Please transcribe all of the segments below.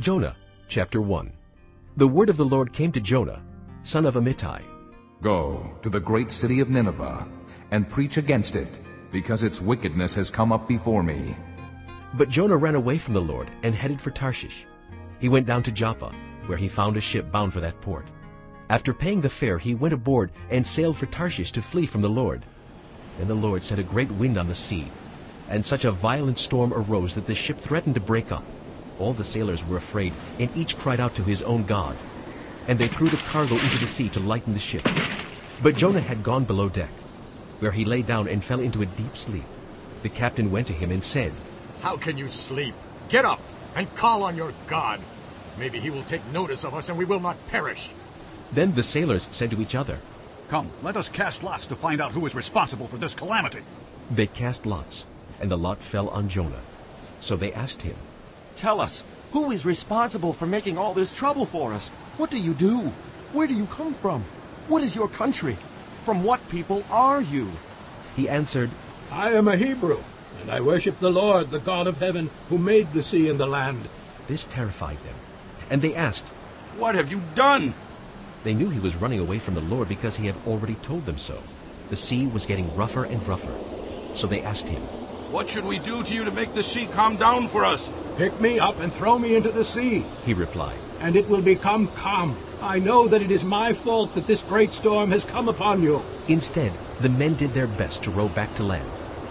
Jonah chapter 1 The word of the Lord came to Jonah, son of Amittai. Go to the great city of Nineveh and preach against it, because its wickedness has come up before me. But Jonah ran away from the Lord and headed for Tarshish. He went down to Joppa, where he found a ship bound for that port. After paying the fare, he went aboard and sailed for Tarshish to flee from the Lord. Then the Lord set a great wind on the sea, and such a violent storm arose that the ship threatened to break up. All the sailors were afraid, and each cried out to his own God. And they threw the cargo into the sea to lighten the ship. But Jonah had gone below deck, where he lay down and fell into a deep sleep. The captain went to him and said, How can you sleep? Get up and call on your God. Maybe he will take notice of us and we will not perish. Then the sailors said to each other, Come, let us cast lots to find out who is responsible for this calamity. They cast lots, and the lot fell on Jonah. So they asked him, Tell us, who is responsible for making all this trouble for us? What do you do? Where do you come from? What is your country? From what people are you? He answered, I am a Hebrew, and I worship the Lord, the God of heaven, who made the sea and the land. This terrified them. And they asked, What have you done? They knew he was running away from the Lord because he had already told them so. The sea was getting rougher and rougher. So they asked him, What should we do to you to make the sea calm down for us? Pick me up and throw me into the sea, He replied, and it will become calm. I know that it is my fault that this great storm has come upon you. Instead, the men did their best to row back to land,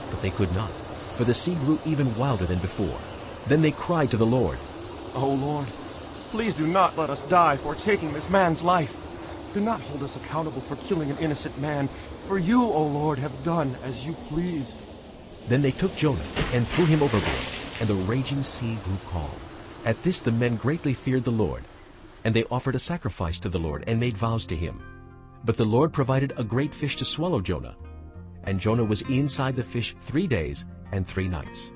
but they could not, for the sea grew even wilder than before. Then they cried to the Lord, O Lord, please do not let us die for taking this man's life. Do not hold us accountable for killing an innocent man, for you, O Lord, have done as you pleased. Then they took Jonah and threw him overboard, and the raging sea grew calm. At this the men greatly feared the Lord, and they offered a sacrifice to the Lord and made vows to him. But the Lord provided a great fish to swallow Jonah, and Jonah was inside the fish three days and three nights.